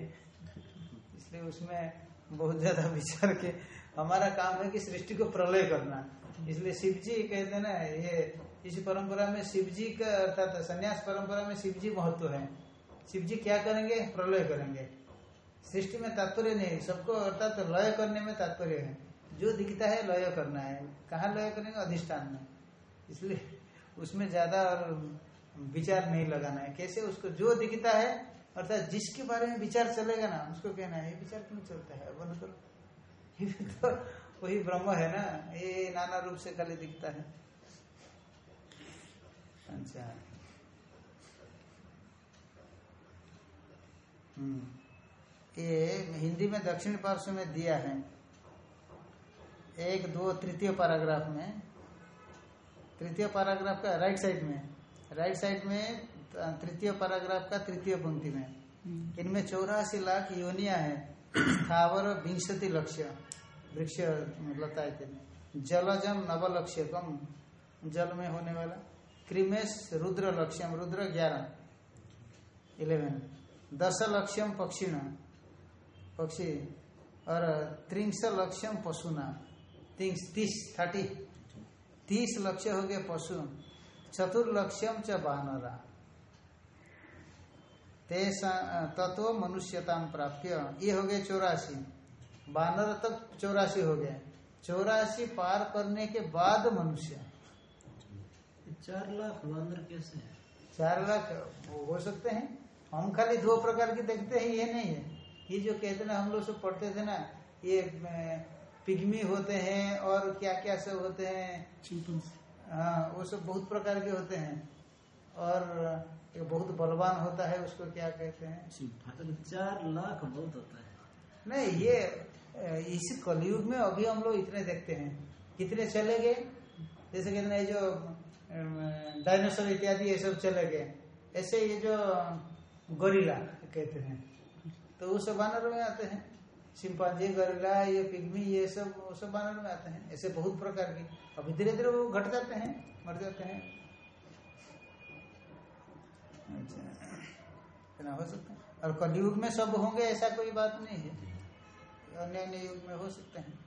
इसलिए उसमें बहुत ज़्यादा विचार के हमारा काम है कि सृष्टि को प्रलय करना। इसलिए शिव जी कहते ना, ये इस परंपरा में शिव जी का अर्थात संन्यास परंपरा में शिव जी महत्व है। शिव जी क्या करेंगे? प्रलय करेंगे। सृष्टि में तात्पर्य नहीं, सबको अर्थात लय करने में तात्पर्य है। जो दिखता है, लय करना है। कहाँ लय करेंगे? अधिष्ठान में। इसलिए उसमें ज़्यादा और विचार नहीं लगाना है। कैसे? उसको जो दिखता है, अर्थात जिसके बारे में विचार चलेगा ना, उसको कहना है, ये विचार क्यों चलता है? बंद करो। [laughs] तो वही ब्रह्म है ना ये नाना रूप से खाली दिखता है। अच्छा। हम्म। ये हिंदी में दक्षिण पार्श्व में दिया है। एक दो तृतीय पैराग्राफ में। तृतीय पैराग्राफ का राइट साइड में। राइट साइड में तृतीय पैराग्राफ का तृतीय पंक्ति में। हम्म। इनमें चौरासी लाख योनिया है। स्थावर विंशति लक्ष्य। वृक्ष लता इत्यादि जलजम नव लक्ष्य कम जल में होने वाला। क्रिमेश रुद्र लक्ष्यम, रुद्र ग्यारह। इलेवन। दस लक्ष्यम पक्षिण, पक्षी। और त्रिंश लक्ष्यम पशुना। तीस तीस, थर्टी। तीस लक्ष्य हो गए पशु। चतुर्लक्ष्यम च बानरा। तत्व मनुष्यताम प्राप्य। ये हो गए चौरासी। बानर तक चौरासी हो गए। चौरासी पार करने के बाद मनुष्य। चार लाख वानर कैसे है? चार लाख हो सकते हैं। हम खाली दो प्रकार की देखते हैं ये नहीं है। ये जो कहते ना हम लोग सब पढ़ते थे ना ये पिग्मी होते हैं और क्या क्या सब होते हैं। हाँ वो सब बहुत प्रकार के होते हैं। और एक बहुत बलवान होता है उसको क्या कहते हैं? मतलब चार लाख बहुत होता है। नहीं ये अ, इस कलयुग में अभी हम लोग इतने देखते हैं। कितने चले गए? जैसे कहते हैं जो डायनासोर इत्यादि, ये सब चले गए। ऐसे ये जो गोरिल्ला कहते हैं। तो वो सब बानर में आते हैं। सिंपांजी गोरिल्ला ये पिग्मी ये सब, वो सब बानर में आते हैं। ऐसे बहुत प्रकार के। अभी धीरे धीरे वो घट जाते हैं मर जाते हैं। अच्छा। इतना हो सकता है। और कलयुग में सब होंगे, ऐसा कोई बात नहीं है। अन्य अन्य युग में हो सकते हैं।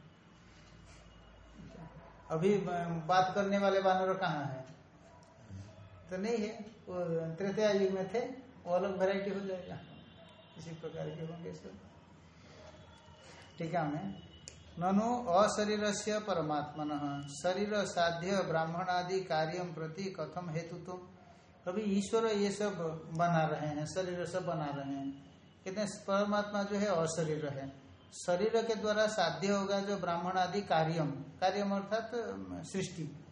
अभी बात करने वाले बानर कहाँ है? तो नहीं है। वो तृतीय युग में थे, वो अलग वेराइटी हो जाएगा। इसी प्रकार के होंगे सब। ठीक है, हमें। ननु अशरीर से परमात्मन। शरीर साध्य ब्राह्मण आदि कार्यम प्रति कथम हेतु तुम अभी ईश्वर ये सब बना रहे हैं, शरीर सब बना रहे हैं। कहते परमात्मा जो है, अशरीर है। शरीर के द्वारा साध्य होगा जो ब्राह्मण आदि कार्यम। कार्यम अर्थात अम, सृष्टि।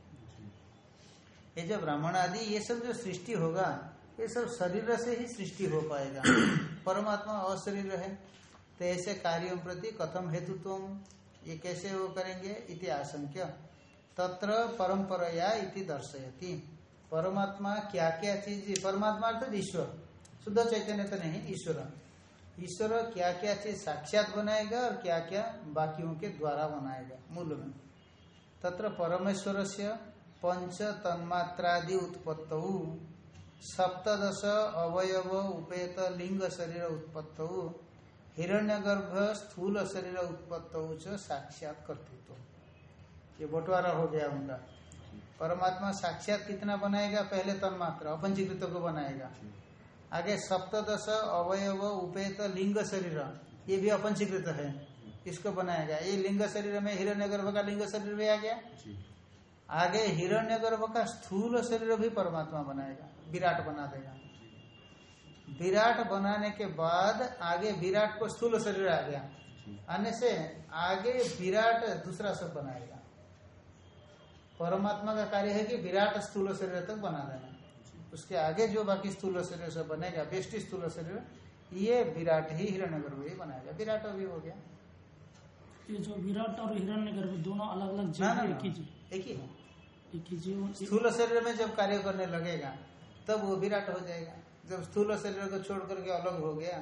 ये जो ब्राह्मण आदि ये सब जो सृष्टि होगा ये सब शरीर से ही सृष्टि हो पाएगा। [coughs] परमात्मा अशरीर है। तो ऐसे कार्यों प्रति कथम हेतु तुम ये कैसे वो करेंगे? इति आशंक्य। तत्र परंपरया इति दर्शयति। परमात्मा क्या क्या चीज़ परमात्मा अर्थात ईश्वर। शुद्ध चैतन्य तो नहीं ईश्वर। ईश्वर क्या क्या चीज़ साक्षात बनाएगा और क्या क्या बाकियों के द्वारा बनाएगा? मूल में। तत्र परमेश्वर से पंच तन्मात्रादि उत्पत्त। सप्तदश अवयव उपेत लिंग शरीर उत्पत्त। हिरण्यगर्भ स्थूल शरीर उत्पत्त च साक्षात कर्तृत्व। ये बंटवारा हो गया उनका। परमात्मा साक्षात कितना बनाएगा? पहले तन्मात्रा अपंजीकृत को बनाएगा। आगे सप्तश अवयव उपेत लिंग शरीर ये भी अपंजीकृत है। इसको बनाएगा ये लिंग शरीर में हिरण्यगर्भ का लिंग शरीर भी आ गया। आगे हिरण्यगर्भ का स्थूल शरीर भी परमात्मा बनाएगा विराट बना देगा। विराट बनाने के बाद आगे विराट को स्थूल शरीर आ गया। आने से आगे विराट दूसरा सब बनाएगा। परमात्मा का कार्य है कि विराट स्थूल शरीर तक बना देना। उसके आगे जो बाकी स्थूल शरीर सब बनेगा बेष्टि स्थूल शरीर ये विराट ही हिरण्यगर्भ ही बनाएगा विराट अभी हो गया। ये जो विराट और हिरण्यगर्भ दोनों अलग अलग जीव एक ही एक ही एक जीव स्थूल शरीर में जब कार्य करने लगेगा तब वो विराट हो जाएगा। जब स्थूल शरीर को छोड़ करके अलग हो गया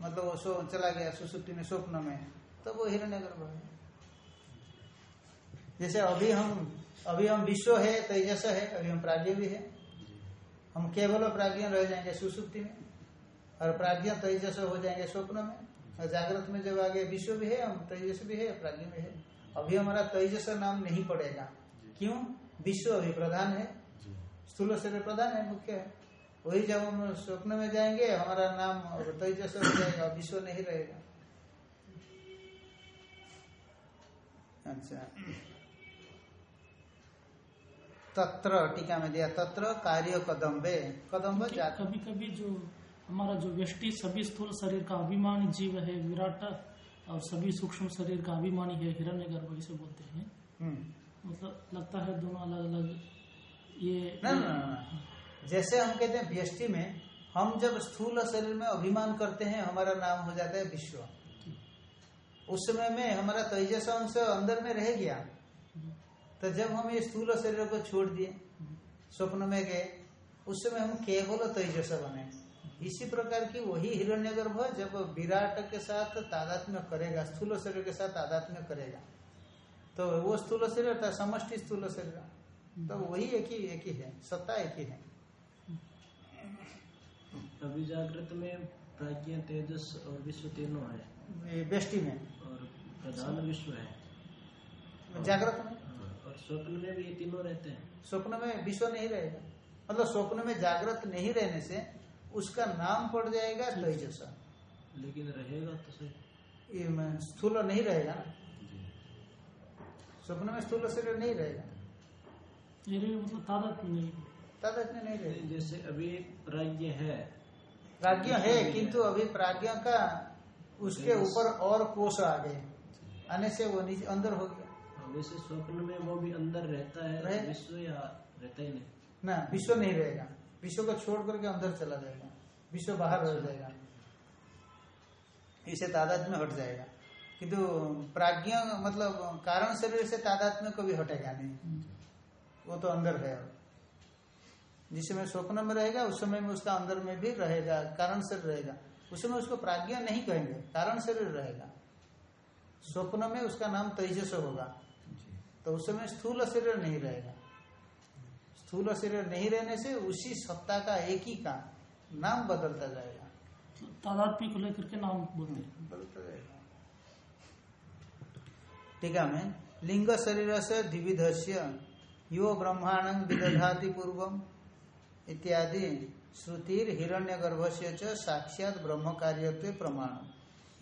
मतलब वो सो चला गया सुसुप्ति में स्वप्न में तब वो हिरण्यगर्भ है जैसे अभी हम अभी हम विश्व है तेजस है अभी हम प्राज्ञ भी है। हम केवल प्राज्ञ रह जाएँगे सुसुप्ति में और प्राज्ञ तेजस हो जाएँगे स्वप्न में। और जागृत में जब आगे विश्व भी है हम तेजस भी है प्राज्ञ भी है। अभी हमारा तेजस नाम नहीं पड़ेगा। क्यों? विश्व अभी प्रधान है। स्थूल शरीर प्रधान है मुख्य है। वही जब हम स्वप्न में जाएँगे हमारा नाम तेजस हो जाएगा विश्व नहीं रहेगा। अच्छा। तत्र टीका में दिया तत्र कार्य कदम्बे। कदम्ब जात कभी कभी जो हमारा जो व्यष्टि सभी स्थूल शरीर का अभिमानी जीव है विराट और सभी सूक्ष्म शरीर का अभिमानी है हिरण्यगर्भ इसे बोलते हैं। हम्म। मतलब लगता है दोनों अलग अलग ये ना ना ना, ना। जैसे हम कहते हैं व्यष्टि में हम जब स्थूल शरीर में अभिमान करते हैं हमारा नाम हो जाता है विश्व। उस समय में हमारा तेजस अंश अंदर में रह गया। तो जब हम ये स्थूल शरीर को छोड़ दिए स्वप्न में गए उस समय हम केवल तेजस बने। इसी प्रकार की वही हिरण्यगर्भ जब विराट के साथ तादात्म्य करेगा स्थूल शरीर के साथ तादात्म्य करेगा तो वो स्थूल शरीर था समष्टि स्थूल शरीर। तो वही एक ही एक ही है सत्ता एक ही है। अभी जागृत में प्राज्ञ तेजस और विश्व तीनों है। बेष्टि में। और प्रधान विश्व है। जागृत में। स्वप्न में भी ये तीनों रहते हैं। स्वप्न में विश्व नहीं रहेगा। मतलब स्वप्न में जागृत नहीं रहने से उसका नाम पड़ जाएगा तेजस। लेकिन रहेगा तो सही। ये स्थूल नहीं रहेगा। ना स्वप्न में स्थूल शरीर नहीं रहेगा। ये मतलब तादात्म्य नहीं रहेगा। जैसे अभी प्राज्ञ है। प्राज्ञ है किंतु अभी प्राज्ञ का उसके ऊपर और कोष आ गए। आने से वो नीचे अंदर हो गया। वैसे स्वप्न में वो भी अंदर रहता है रहे- विश्व या रहता ही नहीं। ना विश्व नहीं रहेगा। विश्व को छोड़ करके अंदर चला जाएगा। विश्व बाहर रह जाएगा। इसे तादाद में हट जाएगा। किंतु प्राज्ञ मतलब कारण शरीर से तादाद में कभी हटेगा नहीं। वो तो अंदर है। जिस समय स्वप्न में रहेगा उस समय में उसका अंदर में भी रहेगा कारण शरीर रहेगा। उस समय उसको प्राज्ञ नहीं कहेंगे कारण शरीर रहेगा। स्वप्न में उसका नाम तेजस होगा। तो उस समय स्थूल शरीर नहीं रहेगा। स्थूल शरीर नहीं रहने से उसी सत्ता का एक ही का नाम बदलता जाएगा। तादात्म्य को लेकर के नाम बोलते बदलता जाएगा। टीका में लिंग शरीर से द्विविधस्य यो ब्रह्मांड विदधाति पूर्वम इत्यादि श्रुतिर हिरण्य गर्भ से च साक्षात ब्रह्म कार्य प्रमाण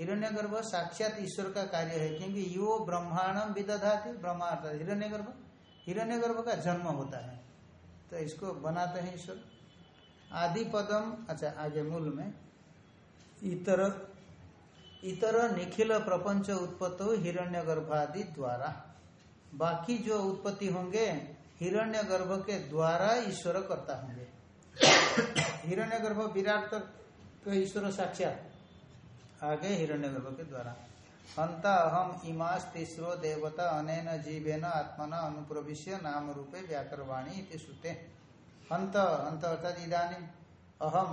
हिरण्यगर्भ साक्षात ईश्वर का कार्य है, क्योंकि यो ब्रह्मांडम विदधाति ब्रह्मार्थ हिरण्यगर्भ। हिरण्यगर्भ का जन्म होता है। तो इसको बनाते हैं ईश्वर। आदि पदम अच्छा आगे मूल में, इतर इतर निखिल प्रपंच उत्पत्तो हिरण्य गर्भादि द्वारा। बाकी जो उत्पत्ति होंगे हिरण्य गर्भ के द्वारा ईश्वर करता होंगे। [coughs] हिरण्य गर्भ विराट कर तो ईश्वर साक्षात। आगे हिरण्य गर्भ के द्वारा। हंता अहम इमास तीसरो देवता अनेन जीवेन आत्मना अनुप्रविश्य नाम रूपे व्याकरवाणी इति श्रुते। हंत हंत अर्थात इदानीम अहम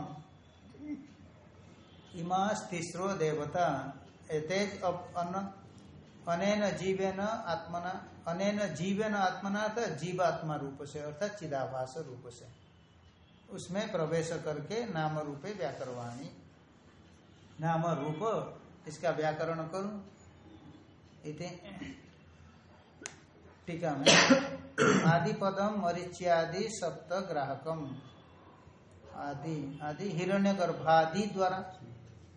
इमास तीसरो देवता एतेज अन्न अनेन जीवेन आत्मना अनेन जीवेन आत्मना अर्थात जीवात्मा रूप से अर्थात चिदाभास रूप से उसमें प्रवेश करके नाम रूपे व्याकरवाणी नाम रूप, इसका व्याकरण करूँ? इति। टीका में। आदि पदम मरीच्यादि सप्त ग्राहकम आदि आदि हिरण्य गर्भादि द्वारा।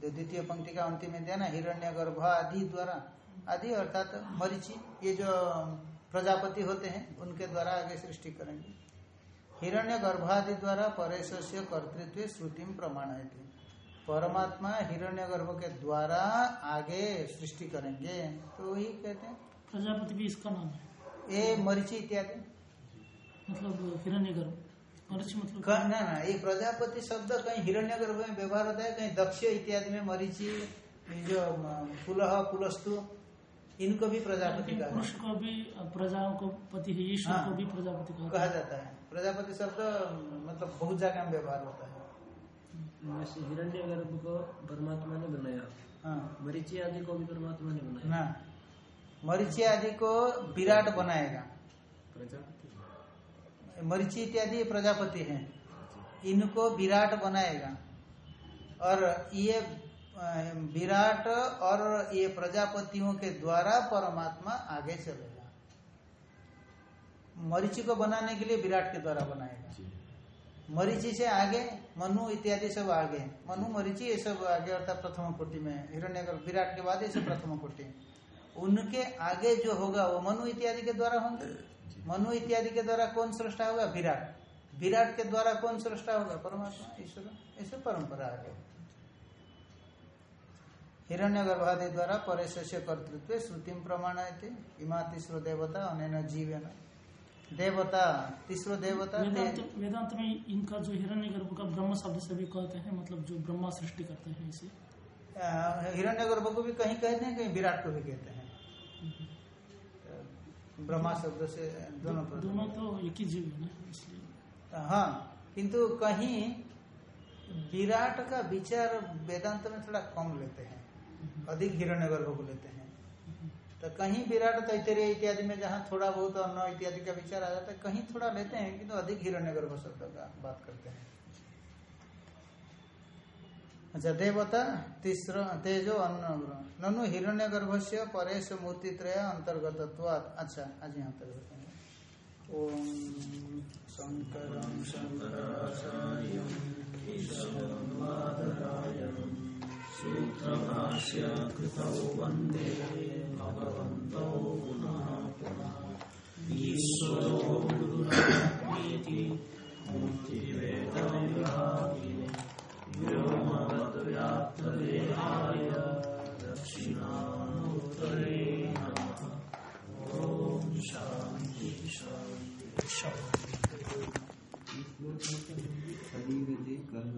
जो द्वितीय पंक्ति का अंतिम में दिया ना हिरण्य गर्भादि द्वारा। आदि अर्थात मरीची, ये जो प्रजापति होते हैं, उनके द्वारा आगे सृष्टि करेंगे। हिरण्य गर्भादि द्वारा परेश कर्तृत्व श्रुति प्रमाण है परमात्मा हिरण्य गर्भ के द्वारा आगे सृष्टि करेंगे। तो वही कहते हैं। प्रजापति भी इसका नाम है। ये मरीची इत्यादि। मतलब हिरण्य गर्भ मरीचि मतलब ना ना ये प्रजापति शब्द कहीं हिरण्य गर्भ में व्यवहार होता है कहीं दक्ष इत्यादि में मरीची जो पुलह पुलस्तु इनको भी प्रजापति कहा पुरुष को भी प्रजाओं को पति है ईश्वर हाँ। को भी प्रजापति कहा जाता है। प्रजापति शब्द मतलब बहुत जगह में व्यवहार होता है। हिरण्य गर्भ को परमात्मा ने बनाया। हाँ। मरीचि आदि को भी परमात्मा ने बनाया। ना। मरीचि आदि को विराट बनाएगा। प्रजापति। मरीचि इत्यादि प्रजापति हैं। इनको विराट बनाएगा। और ये विराट और ये प्रजापतियों के द्वारा परमात्मा आगे चलेगा। मरीचि को बनाने के लिए विराट के द्वारा बनाएगा। मरीचि से आगे, मनु इत्यादि सब आगे। मनु मरीची, ये सब आगे अर्थात प्रथम कोटि में हिरण्य विराट के बाद ये सब प्रथम कोटि। उनके आगे जो होगा, वो मनु इत्यादि के द्वारा होंगे? मनु इत्यादि के द्वारा कौन सृष्टा होगा? विराट। विराट के द्वारा कौन सृष्टा होगा? परमात्मा, ईश्वर। ऐसे परंपरा आगे। हिरण्य गर्भादि द्वारा परेश कर्तृत्व श्रुति प्रमाण इमा तीसरो देवता, अनेन जीवन। देवता तीसरो देवता वेदांत वेदांत में इनका जो हिरण्य गर्भ का ब्रह्म शब्द से भी कहते हैं मतलब जो ब्रह्मा सृष्टि करते हैं इसे। हिरण्य गर्भ को भी कहीं कहते हैं कहीं विराट को भी कहते हैं? ब्रह्मा शब्द से दोनों पर। दोनों तो एक ही जीव है इसलिए। हाँ किंतु कहीं विराट का विचार वेदांत में थोड़ा कम लेते हैं। अधिक हिरण्य गर्भ को लेते हैं। तो कहीं विराट तैतरीय इत्यादि में जहाँ थोड़ा बहुत अन्न इत्यादि का विचार आ जाता है कहीं थोड़ा लेते हैं किंतु अधिक हिरण्य गर्भ शब्द का बात करते हैं। अच्छा देवता, तीसरा, तेजो अन्न ननु हिरण्य गर्भ से परेश मूर्ति त्रय अंतर्गत अच्छा आज यहाँ तक बताएँगे ओम शंकर सूत्रभाष्य वंदे वंदे भगवन्तौ पुनः ईश्वरो गुरुरात्मेति मूर्तिवेदविभागिने व्योमवद्व्याप्तदेहाय दक्षिणामुत्तरे नमः। ॐ